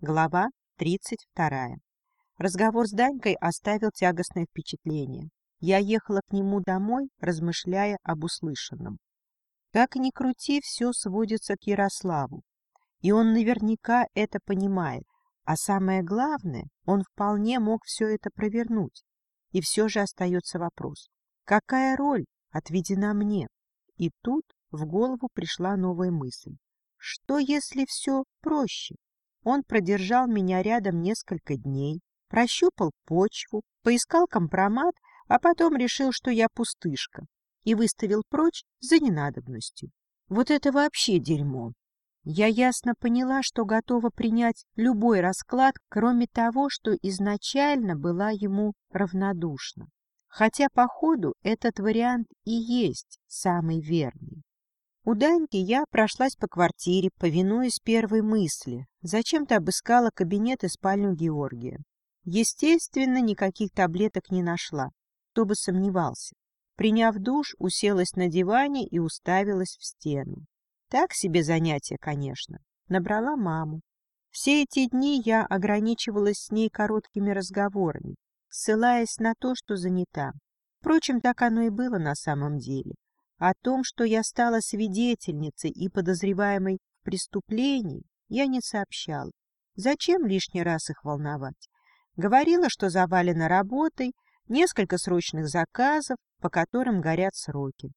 Глава 32. Разговор с Данькой оставил тягостное впечатление. Я ехала к нему домой, размышляя об услышанном. Как ни крути, все сводится к Ярославу. И он наверняка это понимает. А самое главное, он вполне мог все это провернуть. И все же остается вопрос. Какая роль отведена мне? И тут в голову пришла новая мысль. Что, если все проще? Он продержал меня рядом несколько дней, прощупал почву, поискал компромат, а потом решил, что я пустышка, и выставил прочь за ненадобностью. Вот это вообще дерьмо. Я ясно поняла, что готова принять любой расклад, кроме того, что изначально была ему равнодушна. Хотя, по ходу, этот вариант и есть самый верный. У Даньки я прошлась по квартире, повинуясь первой мысли. Зачем-то обыскала кабинет и спальню Георгия. Естественно, никаких таблеток не нашла. Кто бы сомневался. Приняв душ, уселась на диване и уставилась в стену. Так себе занятие, конечно. Набрала маму. Все эти дни я ограничивалась с ней короткими разговорами, ссылаясь на то, что занята. Впрочем, так оно и было на самом деле. О том, что я стала свидетельницей и подозреваемой в преступлении, я не сообщала. Зачем лишний раз их волновать? Говорила, что завалена работой, несколько срочных заказов, по которым горят сроки.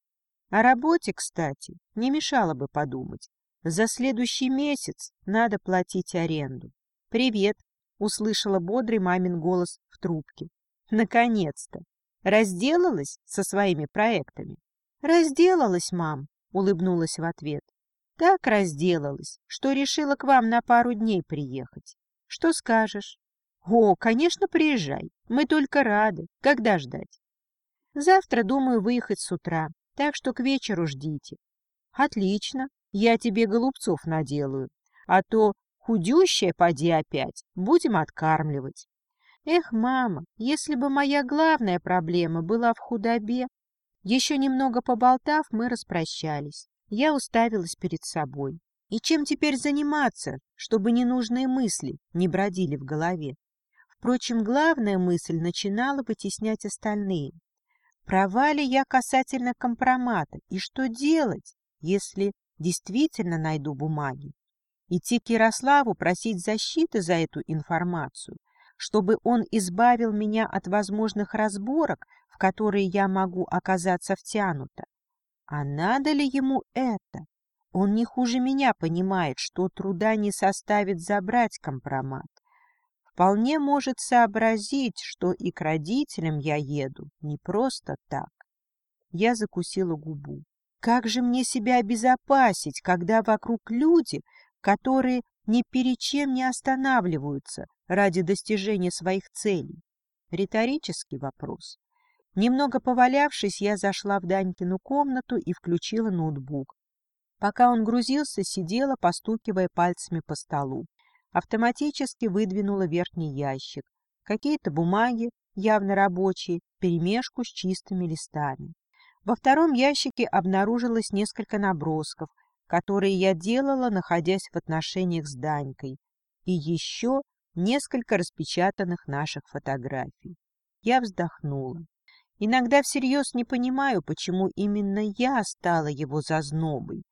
О работе, кстати, не мешало бы подумать. За следующий месяц надо платить аренду. «Привет!» — услышала бодрый мамин голос в трубке. «Наконец-то! Разделалась со своими проектами?» «Разделалась, мам», — улыбнулась в ответ. «Так разделалась, что решила к вам на пару дней приехать. Что скажешь?» «О, конечно, приезжай. Мы только рады. Когда ждать?» «Завтра думаю выехать с утра, так что к вечеру ждите». «Отлично. Я тебе голубцов наделаю. А то худющая поди опять. Будем откармливать». «Эх, мама, если бы моя главная проблема была в худобе, еще немного поболтав, мы распрощались. Я уставилась перед собой. И чем теперь заниматься, чтобы ненужные мысли не бродили в голове? Впрочем, главная мысль начинала вытеснять остальные. Права ли я касательно компромата? И что делать, если действительно найду бумаги? Идти к Ярославу просить защиты за эту информацию, чтобы он избавил меня от возможных разборок в которые я могу оказаться втянута. А надо ли ему это? Он не хуже меня понимает, что труда не составит забрать компромат. Вполне может сообразить, что и к родителям я еду не просто так. Я закусила губу. Как же мне себя обезопасить, когда вокруг люди, которые ни перед чем не останавливаются ради достижения своих целей? Риторический вопрос. Немного повалявшись, я зашла в Данькину комнату и включила ноутбук. Пока он грузился, сидела, постукивая пальцами по столу. Автоматически выдвинула верхний ящик. Какие-то бумаги, явно рабочие, перемешку с чистыми листами. Во втором ящике обнаружилось несколько набросков, которые я делала, находясь в отношениях с Данькой, и еще несколько распечатанных наших фотографий. Я вздохнула. Иногда всерьез не понимаю, почему именно я стала его зазнобой.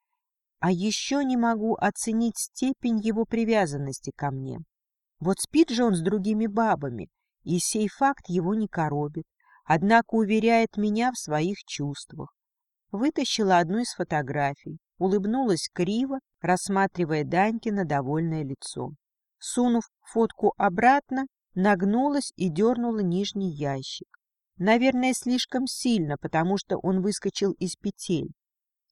А еще не могу оценить степень его привязанности ко мне. Вот спит же он с другими бабами, и сей факт его не коробит, однако уверяет меня в своих чувствах. Вытащила одну из фотографий, улыбнулась криво, рассматривая Данькино довольное лицо. Сунув фотку обратно, нагнулась и дернула нижний ящик. Наверное, слишком сильно, потому что он выскочил из петель.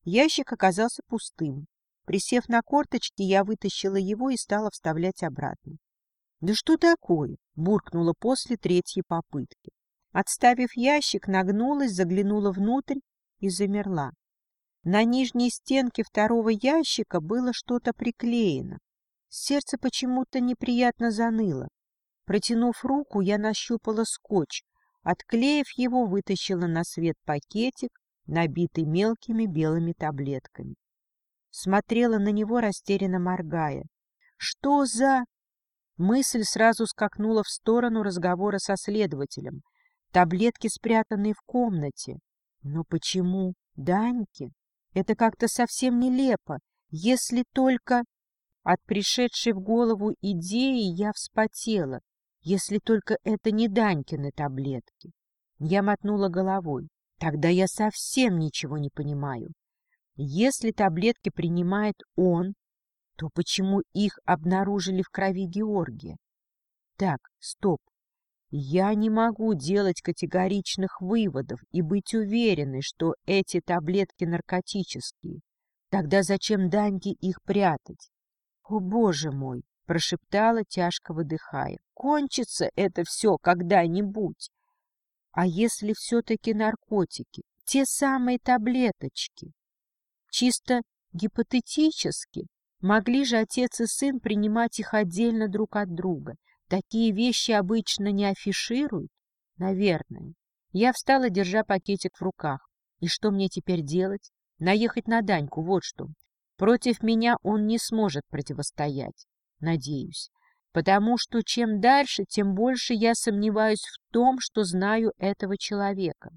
Ящик оказался пустым. Присев на корточки, я вытащила его и стала вставлять обратно. «Да что такое?» — буркнула после третьей попытки. Отставив ящик, нагнулась, заглянула внутрь и замерла. На нижней стенке второго ящика было что-то приклеено. Сердце почему-то неприятно заныло. Протянув руку, я нащупала скотч, Отклеив его, вытащила на свет пакетик, набитый мелкими белыми таблетками. Смотрела на него, растерянно моргая. «Что за...» Мысль сразу скакнула в сторону разговора со следователем. Таблетки, спрятанные в комнате. Но почему Даньки? Это как-то совсем нелепо, если только... От пришедшей в голову идеи я вспотела, если только это не Данькины таблетки. Я мотнула головой. Тогда я совсем ничего не понимаю. Если таблетки принимает он, то почему их обнаружили в крови Георгия? Так, стоп. Я не могу делать категоричных выводов и быть уверенной, что эти таблетки наркотические. Тогда зачем Даньке их прятать? О, боже мой! — прошептала, тяжко выдыхая. Кончится это все когда-нибудь. А если все-таки наркотики? Те самые таблеточки? Чисто гипотетически могли же отец и сын принимать их отдельно друг от друга. Такие вещи обычно не афишируют? Наверное. Я встала, держа пакетик в руках. И что мне теперь делать? Наехать на Даньку, вот что. Против меня он не сможет противостоять. Надеюсь. Потому что чем дальше, тем больше я сомневаюсь в том, что знаю этого человека.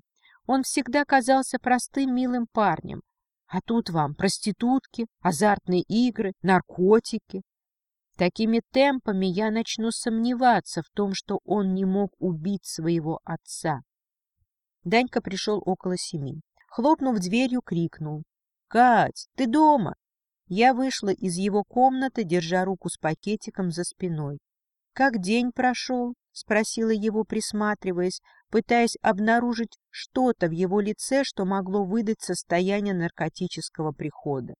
Он всегда казался простым, милым парнем. А тут вам проститутки, азартные игры, наркотики. Такими темпами я начну сомневаться в том, что он не мог убить своего отца. Данька пришел около семи. Хлопнув дверью, крикнул. — Кать, ты дома? Я вышла из его комнаты, держа руку с пакетиком за спиной. — Как день прошел? — спросила его, присматриваясь, пытаясь обнаружить что-то в его лице, что могло выдать состояние наркотического прихода.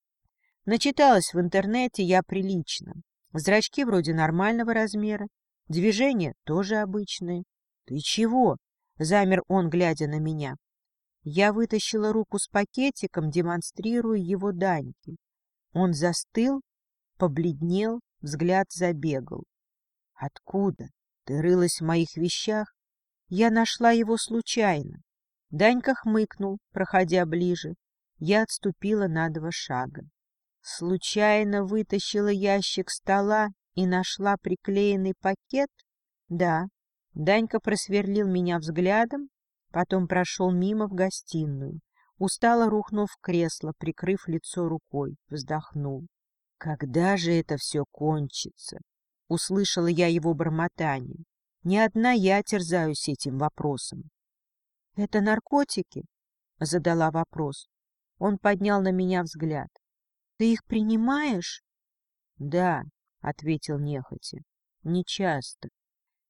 Начиталась в интернете я прилично. Зрачки вроде нормального размера, движения тоже обычные. — Ты чего? — замер он, глядя на меня. Я вытащила руку с пакетиком, демонстрируя его Даньке. Он застыл, побледнел, взгляд забегал. — Откуда? Ты рылась в моих вещах? Я нашла его случайно. Данька хмыкнул, проходя ближе. Я отступила на два шага. Случайно вытащила ящик стола и нашла приклеенный пакет? Да. Данька просверлил меня взглядом, потом прошел мимо в гостиную. Устало рухнув в кресло, прикрыв лицо рукой, вздохнул. «Когда же это все кончится?» Услышала я его бормотание. Не одна я терзаюсь этим вопросом. «Это наркотики?» — задала вопрос. Он поднял на меня взгляд. Ты их принимаешь? — Да, — ответил нехотя, — нечасто.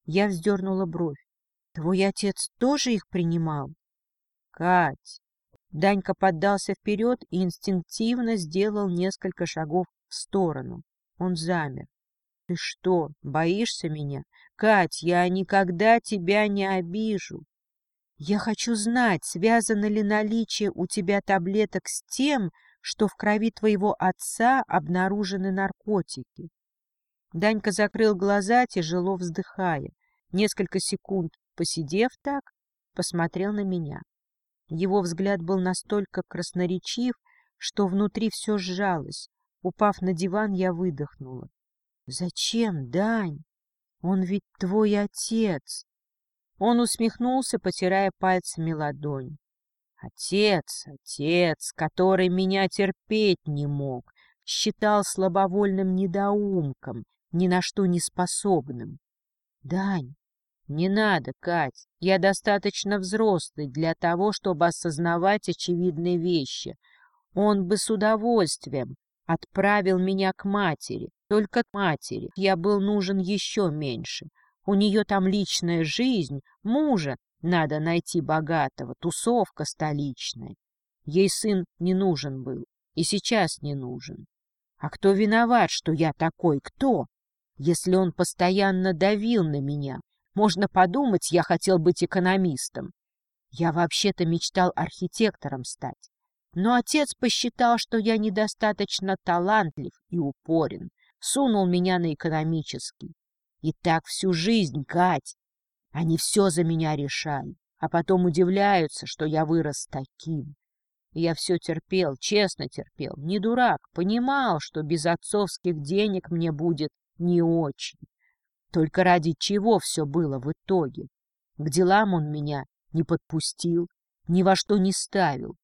Я вздернула бровь. — Твой отец тоже их принимал? — Кать! Данька поддался вперед и инстинктивно сделал несколько шагов в сторону. Он замер. — Ты что, боишься меня? Кать, я никогда тебя не обижу. Я хочу знать, связано ли наличие у тебя таблеток с тем, что в крови твоего отца обнаружены наркотики. Данька закрыл глаза, тяжело вздыхая. Несколько секунд посидев так, посмотрел на меня. Его взгляд был настолько красноречив, что внутри все сжалось. Упав на диван, я выдохнула. — Зачем, Дань? Он ведь твой отец. Он усмехнулся, потирая пальцами ладонь. Отец, отец, который меня терпеть не мог, считал слабовольным недоумком, ни на что не способным. Дань, не надо, Кать, я достаточно взрослый для того, чтобы осознавать очевидные вещи. Он бы с удовольствием отправил меня к матери, только к матери. Я был нужен еще меньше. У нее там личная жизнь, мужа надо найти богатого, тусовка столичная. Ей сын не нужен был, и сейчас не нужен. А кто виноват, что я такой? Кто? Если он постоянно давил на меня, можно подумать, я хотел быть экономистом. Я вообще-то мечтал архитектором стать. Но отец посчитал, что я недостаточно талантлив и упорен, сунул меня на экономический. И так всю жизнь, Кать. Они все за меня решали, а потом удивляются, что я вырос таким. Я все терпел, честно терпел, не дурак, понимал, что без отцовских денег мне будет не очень. Только ради чего все было в итоге? К делам он меня не подпустил, ни во что не ставил.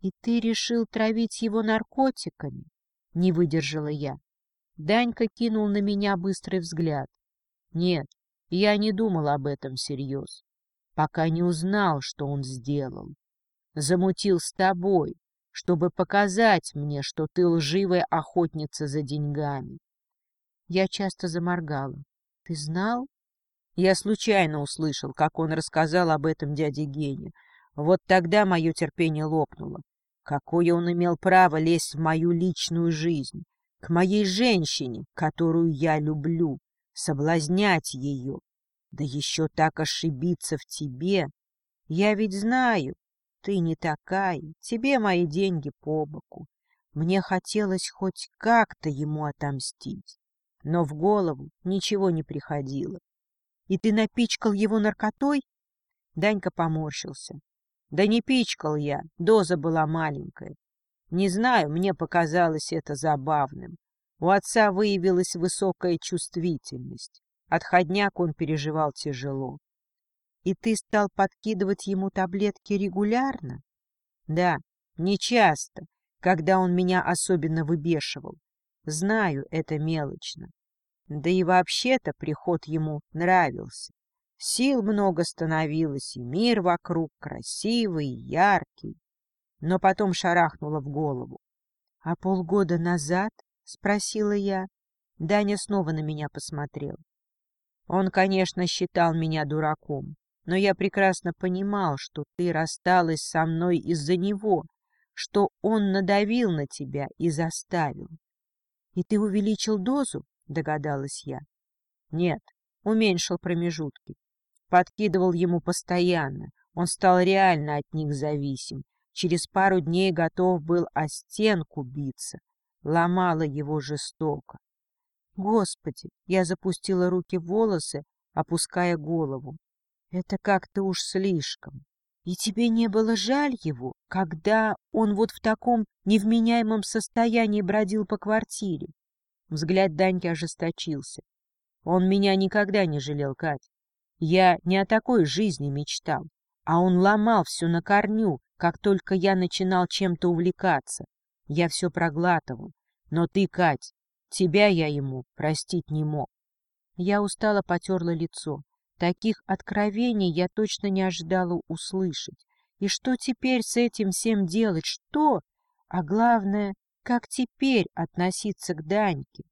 И ты решил травить его наркотиками? Не выдержала я. Данька кинул на меня быстрый взгляд. Нет, я не думал об этом всерьез, пока не узнал, что он сделал. Замутил с тобой, чтобы показать мне, что ты лживая охотница за деньгами. Я часто заморгала. Ты знал? Я случайно услышал, как он рассказал об этом дяде Гене. Вот тогда мое терпение лопнуло. Какое он имел право лезть в мою личную жизнь, к моей женщине, которую я люблю, соблазнять ее, да еще так ошибиться в тебе. Я ведь знаю, ты не такая, тебе мои деньги по боку. Мне хотелось хоть как-то ему отомстить, но в голову ничего не приходило. И ты напичкал его наркотой? Данька поморщился. Да не пичкал я, доза была маленькая. Не знаю, мне показалось это забавным. У отца выявилась высокая чувствительность. Отходняк он переживал тяжело. И ты стал подкидывать ему таблетки регулярно? Да, не часто, когда он меня особенно выбешивал. Знаю, это мелочно. Да и вообще-то приход ему нравился. Сил много становилось, и мир вокруг красивый, яркий. Но потом шарахнуло в голову. — А полгода назад? — спросила я. Даня снова на меня посмотрел. Он, конечно, считал меня дураком, но я прекрасно понимал, что ты рассталась со мной из-за него, что он надавил на тебя и заставил. — И ты увеличил дозу? — догадалась я. — Нет, уменьшил промежутки. Подкидывал ему постоянно. Он стал реально от них зависим. Через пару дней готов был о стенку биться. Ломала его жестоко. Господи, я запустила руки в волосы, опуская голову. Это как-то уж слишком. И тебе не было жаль его, когда он вот в таком невменяемом состоянии бродил по квартире? Взгляд Даньки ожесточился. Он меня никогда не жалел, Кать. Я не о такой жизни мечтал, а он ломал все на корню, как только я начинал чем-то увлекаться. Я все проглатывал. Но ты, Кать, тебя я ему простить не мог. Я устало потерла лицо. Таких откровений я точно не ожидала услышать. И что теперь с этим всем делать? Что? А главное, как теперь относиться к Даньке?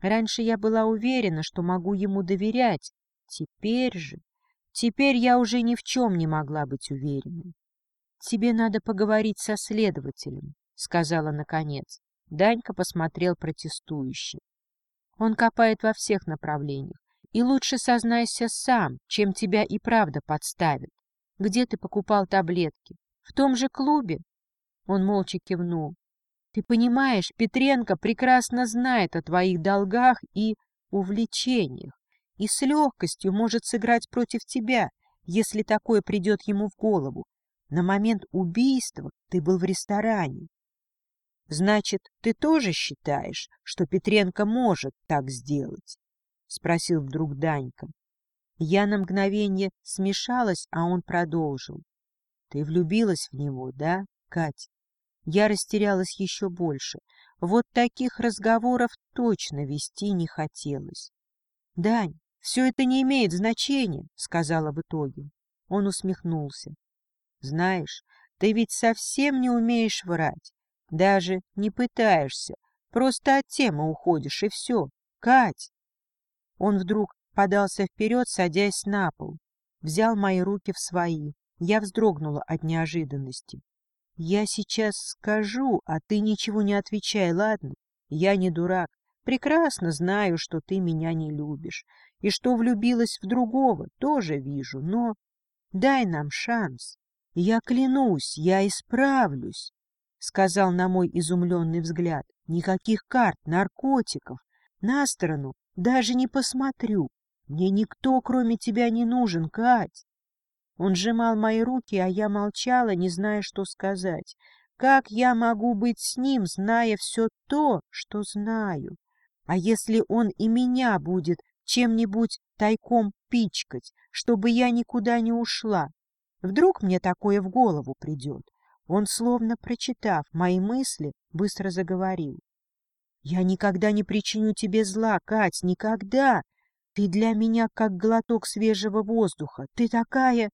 Раньше я была уверена, что могу ему доверять. Теперь же... Теперь я уже ни в чем не могла быть уверенной. — Тебе надо поговорить со следователем, — сказала наконец. Данька посмотрел протестующе. Он копает во всех направлениях. И лучше сознайся сам, чем тебя и правда подставят. Где ты покупал таблетки? В том же клубе? Он молча кивнул. Ты понимаешь, Петренко прекрасно знает о твоих долгах и увлечениях, и с легкостью может сыграть против тебя, если такое придет ему в голову. На момент убийства ты был в ресторане. Значит, ты тоже считаешь, что Петренко может так сделать? — спросил вдруг Данька. Я на мгновение смешалась, а он продолжил. — Ты влюбилась в него, да, Кать? Я растерялась еще больше. Вот таких разговоров точно вести не хотелось. — Дань, все это не имеет значения, — сказала в итоге. Он усмехнулся. — Знаешь, ты ведь совсем не умеешь врать. Даже не пытаешься. Просто от темы уходишь, и все. Кать! Он вдруг подался вперед, садясь на пол. Взял мои руки в свои. Я вздрогнула от неожиданности. «Я сейчас скажу, а ты ничего не отвечай, ладно? Я не дурак. Прекрасно знаю, что ты меня не любишь. И что влюбилась в другого, тоже вижу. Но дай нам шанс. Я клянусь, я исправлюсь», — сказал на мой изумленный взгляд. «Никаких карт, наркотиков. На сторону даже не посмотрю. Мне никто, кроме тебя, не нужен, Кать. Он сжимал мои руки, а я молчала, не зная, что сказать. Как я могу быть с ним, зная все то, что знаю? А если он и меня будет чем-нибудь тайком пичкать, чтобы я никуда не ушла. Вдруг мне такое в голову придет. Он, словно прочитав мои мысли, быстро заговорил. «Я никогда не причиню тебе зла, Кать, никогда! Ты для меня как глоток свежего воздуха. Ты такая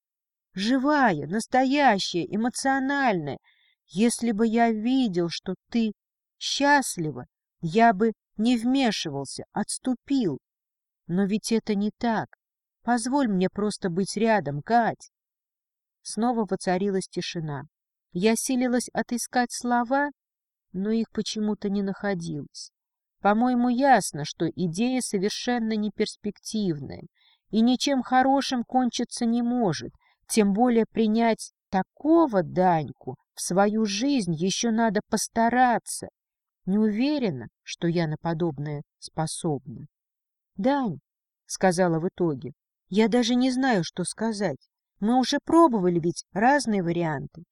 живая, настоящая, эмоциональная. Если бы я видел, что ты счастлива, я бы не вмешивался, отступил. Но ведь это не так. Позволь мне просто быть рядом, Кать. Снова воцарилась тишина. Я силилась отыскать слова, но их почему-то не находилось. По-моему, ясно, что идея совершенно неперспективная и ничем хорошим кончиться не может, тем более принять такого Даньку в свою жизнь еще надо постараться. Не уверена, что я на подобное способна. — Дань, — сказала в итоге, — я даже не знаю, что сказать. Мы уже пробовали ведь разные варианты,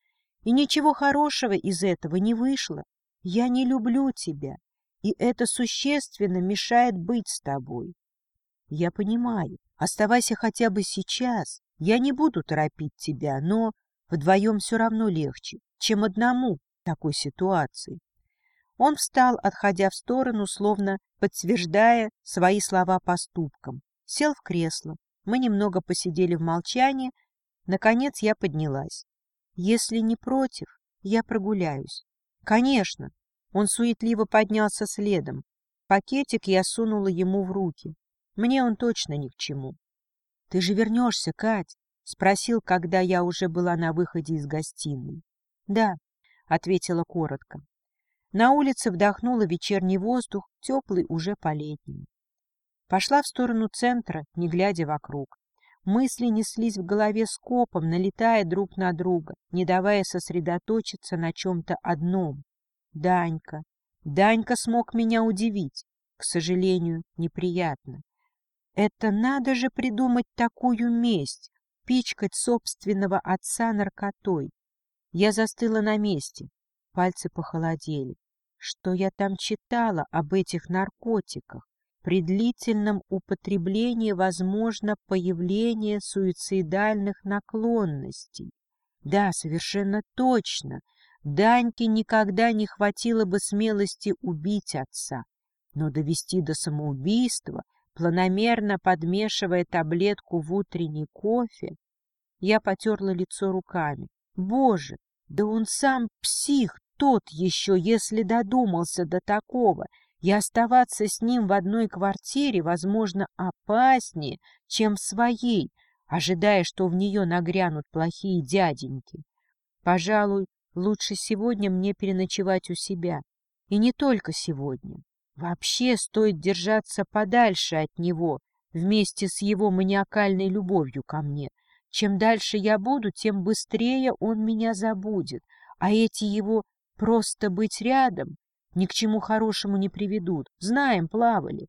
и ничего хорошего из этого не вышло. Я не люблю тебя, и это существенно мешает быть с тобой. Я понимаю, оставайся хотя бы сейчас, я не буду торопить тебя, но вдвоем все равно легче, чем одному в такой ситуации. Он встал, отходя в сторону, словно подтверждая свои слова поступком. Сел в кресло. Мы немного посидели в молчании. Наконец я поднялась. Если не против, я прогуляюсь. Конечно. Он суетливо поднялся следом. Пакетик я сунула ему в руки. Мне он точно ни к чему. — Ты же вернешься, Кать? — спросил, когда я уже была на выходе из гостиной. — Да, — ответила коротко. На улице вдохнула вечерний воздух, теплый уже по-летнему. Пошла в сторону центра, не глядя вокруг. Мысли неслись в голове скопом, налетая друг на друга, не давая сосредоточиться на чем-то одном. Данька. Данька смог меня удивить. К сожалению, неприятно. Это надо же придумать такую месть, пичкать собственного отца наркотой. Я застыла на месте, пальцы похолодели. Что я там читала об этих наркотиках? При длительном употреблении возможно появление суицидальных наклонностей. Да, совершенно точно. Даньке никогда не хватило бы смелости убить отца, но довести до самоубийства, планомерно подмешивая таблетку в утренний кофе, я потерла лицо руками. Боже, да он сам псих тот еще, если додумался до такого — и оставаться с ним в одной квартире, возможно, опаснее, чем в своей, ожидая, что в нее нагрянут плохие дяденьки. Пожалуй, лучше сегодня мне переночевать у себя. И не только сегодня. Вообще стоит держаться подальше от него, вместе с его маниакальной любовью ко мне. Чем дальше я буду, тем быстрее он меня забудет, а эти его «просто быть рядом» ни к чему хорошему не приведут. Знаем, плавали.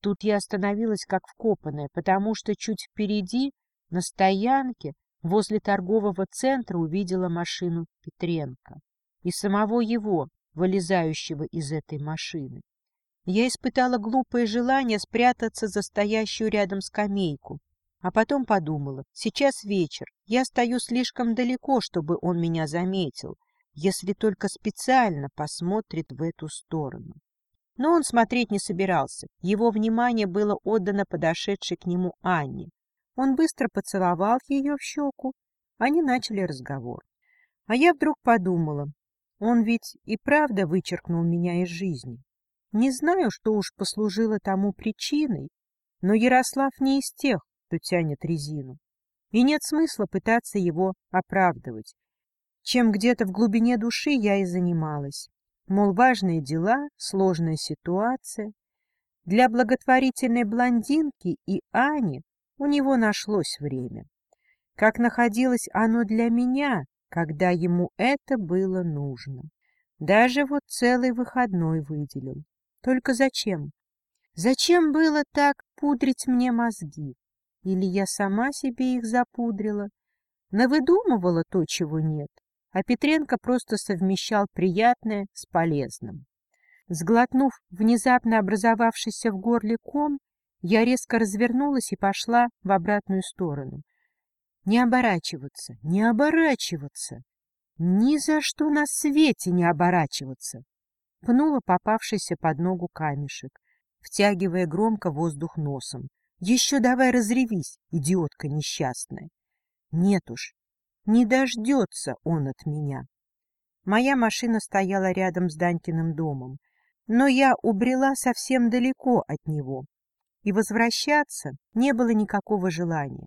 Тут я остановилась как вкопанная, потому что чуть впереди, на стоянке, возле торгового центра увидела машину Петренко и самого его, вылезающего из этой машины. Я испытала глупое желание спрятаться за стоящую рядом скамейку, а потом подумала, сейчас вечер, я стою слишком далеко, чтобы он меня заметил, если только специально посмотрит в эту сторону. Но он смотреть не собирался. Его внимание было отдано подошедшей к нему Анне. Он быстро поцеловал ее в щеку. Они начали разговор. А я вдруг подумала, он ведь и правда вычеркнул меня из жизни. Не знаю, что уж послужило тому причиной, но Ярослав не из тех, кто тянет резину. И нет смысла пытаться его оправдывать чем где-то в глубине души я и занималась. Мол, важные дела, сложная ситуация. Для благотворительной блондинки и Ани у него нашлось время. Как находилось оно для меня, когда ему это было нужно. Даже вот целый выходной выделил. Только зачем? Зачем было так пудрить мне мозги? Или я сама себе их запудрила? Навыдумывала то, чего нет? а Петренко просто совмещал приятное с полезным. Сглотнув внезапно образовавшийся в горле ком, Я резко развернулась и пошла в обратную сторону. Не оборачиваться, не оборачиваться. Ни за что на свете не оборачиваться. Пнула попавшийся под ногу камешек, втягивая громко воздух носом. Еще давай разревись, идиотка несчастная. Нет уж, не дождется он от меня. Моя машина стояла рядом с Данькиным домом, но я убрела совсем далеко от него, и возвращаться не было никакого желания.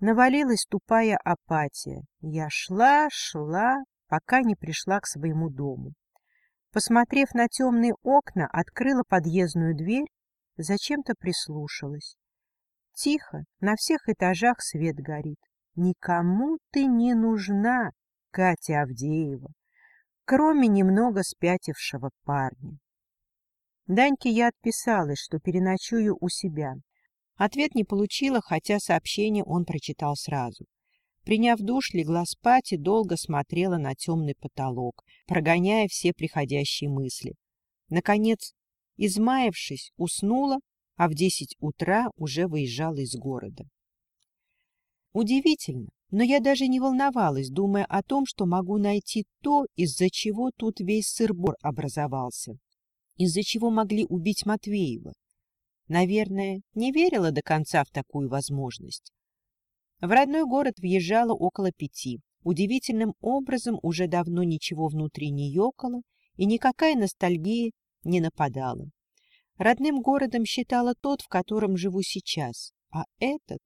Навалилась тупая апатия. Я шла, шла, пока не пришла к своему дому. Посмотрев на темные окна, открыла подъездную дверь, зачем-то прислушалась. Тихо, на всех этажах свет горит. Никому ты не нужна, Катя Авдеева, кроме немного спятившего парня. Даньке я отписалась, что переночую у себя. Ответ не получила, хотя сообщение он прочитал сразу. Приняв душ, легла спать и долго смотрела на темный потолок, прогоняя все приходящие мысли. Наконец, измаявшись, уснула, а в десять утра уже выезжала из города. Удивительно, но я даже не волновалась, думая о том, что могу найти то, из-за чего тут весь сырбор образовался, из-за чего могли убить Матвеева. Наверное, не верила до конца в такую возможность. В родной город въезжала около пяти. Удивительным образом уже давно ничего внутри не ёкало, и никакая ностальгия не нападала. Родным городом считала тот, в котором живу сейчас, а этот...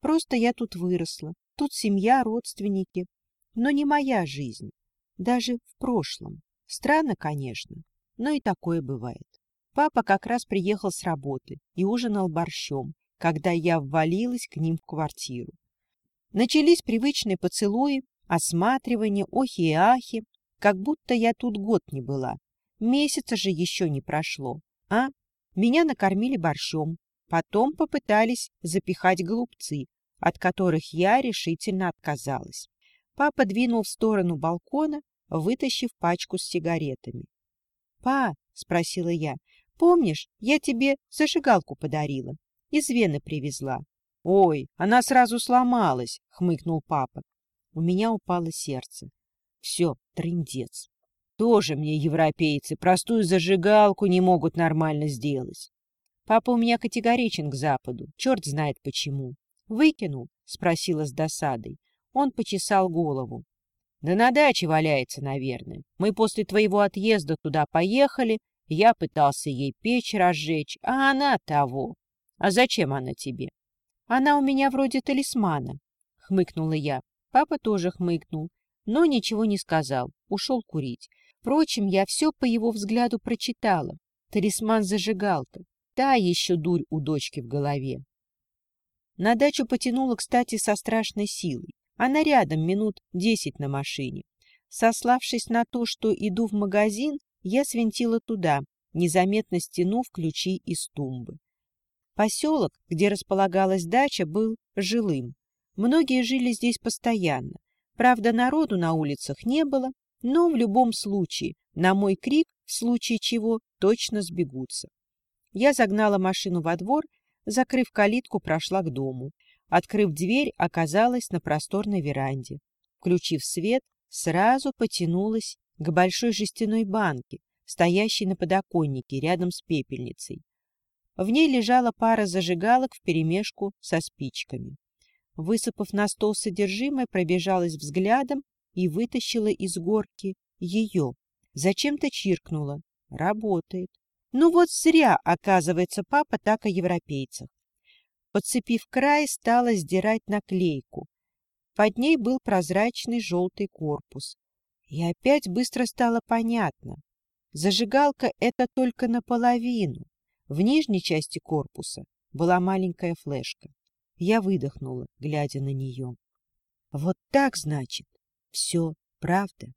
Просто я тут выросла, тут семья, родственники, но не моя жизнь, даже в прошлом. Странно, конечно, но и такое бывает. Папа как раз приехал с работы и ужинал борщом, когда я ввалилась к ним в квартиру. Начались привычные поцелуи, осматривание, охи и ахи, как будто я тут год не была. Месяца же еще не прошло, а? Меня накормили борщом, потом попытались запихать голубцы, от которых я решительно отказалась. Папа двинул в сторону балкона, вытащив пачку с сигаретами. — Па, — спросила я, Помнишь, я тебе зажигалку подарила, из Вены привезла. — Ой, она сразу сломалась, — хмыкнул папа. У меня упало сердце. Все, трындец. Тоже мне европейцы простую зажигалку не могут нормально сделать. Папа у меня категоричен к Западу, черт знает почему. Выкинул? — спросила с досадой. Он почесал голову. Да на даче валяется, наверное. Мы после твоего отъезда туда поехали, я пытался ей печь разжечь, а она того. А зачем она тебе? Она у меня вроде талисмана, хмыкнула я. Папа тоже хмыкнул, но ничего не сказал, ушел курить. Впрочем, я все по его взгляду прочитала. Талисман-зажигалка. Та еще дурь у дочки в голове. На дачу потянула, кстати, со страшной силой. Она рядом, минут десять на машине. Сославшись на то, что иду в магазин, я свинтила туда, незаметно стянув ключи из тумбы. Поселок, где располагалась дача, был жилым. Многие жили здесь постоянно. Правда, народу на улицах не было, но в любом случае, на мой крик, в случае чего, точно сбегутся. Я загнала машину во двор, закрыв калитку, прошла к дому. Открыв дверь, оказалась на просторной веранде. Включив свет, сразу потянулась к большой жестяной банке, стоящей на подоконнике рядом с пепельницей. В ней лежала пара зажигалок вперемешку со спичками. Высыпав на стол содержимое, пробежалась взглядом и вытащила из горки ее. Зачем-то чиркнула. Работает. Ну вот зря, оказывается, папа так о европейцах. Подцепив край, стала сдирать наклейку. Под ней был прозрачный желтый корпус. И опять быстро стало понятно. Зажигалка — это только наполовину. В нижней части корпуса была маленькая флешка. Я выдохнула, глядя на нее. Вот так, значит, все правда.